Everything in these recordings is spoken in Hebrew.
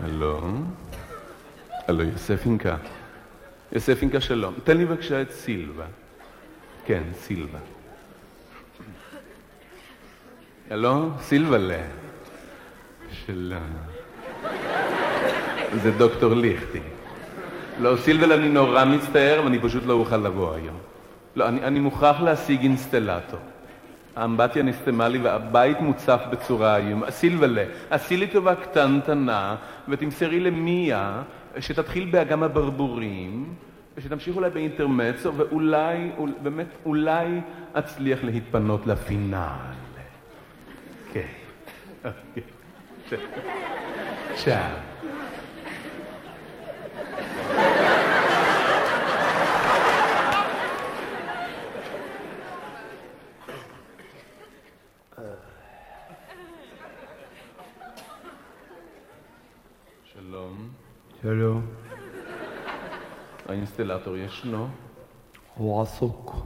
הלו? הלו. יוסף אינקה שלום. תן לי בבקשה את סילבה. כן, סילבה. הלו? סילבלה. שלום. זה דוקטור ליכטי. לא, סילבל, אני נורא מצטער, אבל אני פשוט לא אוכל לבוא היום. לא, אני, אני מוכרח להשיג אינסטלטור. האמבטיה נסתמה לי והבית מוצף בצורה איומה. סילבלה, עשי לי טובה קטנטנה ותמסרי למיה שתתחיל באגם הברבורים ושתמשיך אולי באינטרמצו ואולי, אול, באמת, אולי אצליח להתפנות לפינאל. כן. צ'או. שלום. שלום. האינסטלטור ישנו? הוא עסוק.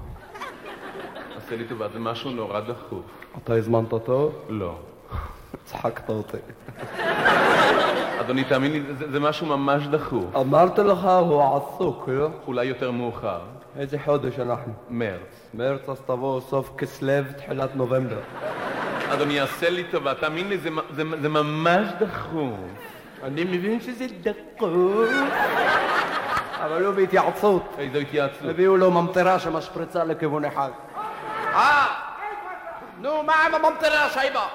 עשה לי טובה, זה משהו נורא דחוף. אתה הזמנת אותו? לא. צחקת אותי. אדוני, תאמין לי, זה, זה משהו ממש דחוף. אמרתי לך, הוא עסוק, לא? אולי יותר מאוחר. איזה חודש אנחנו? מרץ. מרץ אז תבוא סוף כסלו, תחילת נובמבר. אדוני, עשה לי טובה, תאמין לי, זה, זה, זה ממש דחוף. אני מבין שזה דקות, אבל הוא בהתייעצות. איזו התייעצות. הביאו לו ממטרה שמשפריצה לכיוון אחד. אה! נו, מה עם הממטרה, שייבה?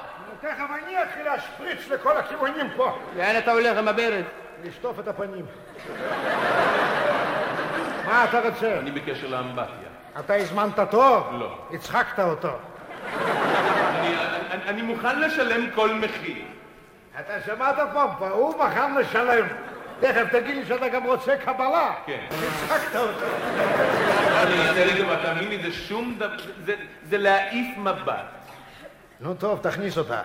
תכף אני אתחיל להשפריץ לכל הכיוונים פה. לאן אתה הולך עם הברז? לשטוף את הפנים. מה אתה רוצה? אני בקשר לאמבטיה. אתה הזמנת תור? לא. הצחקת אותו. אני, אני, אני מוכן לשלם כל מחיר. אתה שמעת פומפה, הוא מוכן לשלם. תכף תגיד לי שאתה גם רוצה קבלה. כן. הצחקת אותו. אני אעשה טובה, תאמין לי, זה שום דבר, זה, להעיף מבט. נו טוב, תכניס אותה.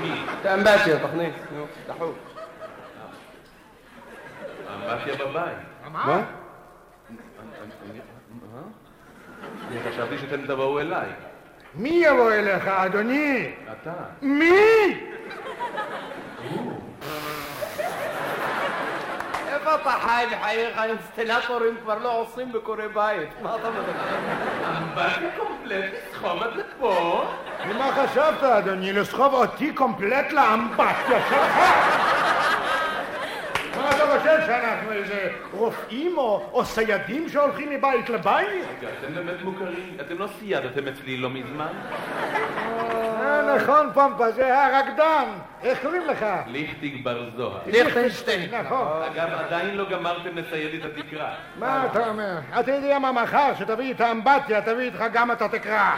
מי? את האמבטיה, תכניס, נו, דחוף. האמבטיה בבית. מה? אני- אני- מה? אני חשבתי שאתם תבואו אליי. מי יבוא אליך, אדוני? אתה. מי? איפה אתה חי בחייך? אינסטלטורים כבר לא עושים בקורי בית. מה אתה מדבר? אמבטיה קומפלט לסחוב עד לפה. ומה חשבת, אדוני? לסחוב אותי קומפלט לאמבטיה שלך? חושב, שאנחנו איזה רופאים או, או סיידים שהולכים מבית לבית? רגע, אתם באמת מוכרים? אתם לא סיידתם אצלי לא מזמן? אה, נכון, פומפה, זה הרקדן. איך קוראים לך? ליכטיג בר זוהר. ליכטנשטיין. נכון. אגב, עדיין לא גמרתם לסייד את התקרה. מה אתה אומר? אתה יודע מה מחר, שתביא את האמבטיה, תביא איתך גם את התקרה.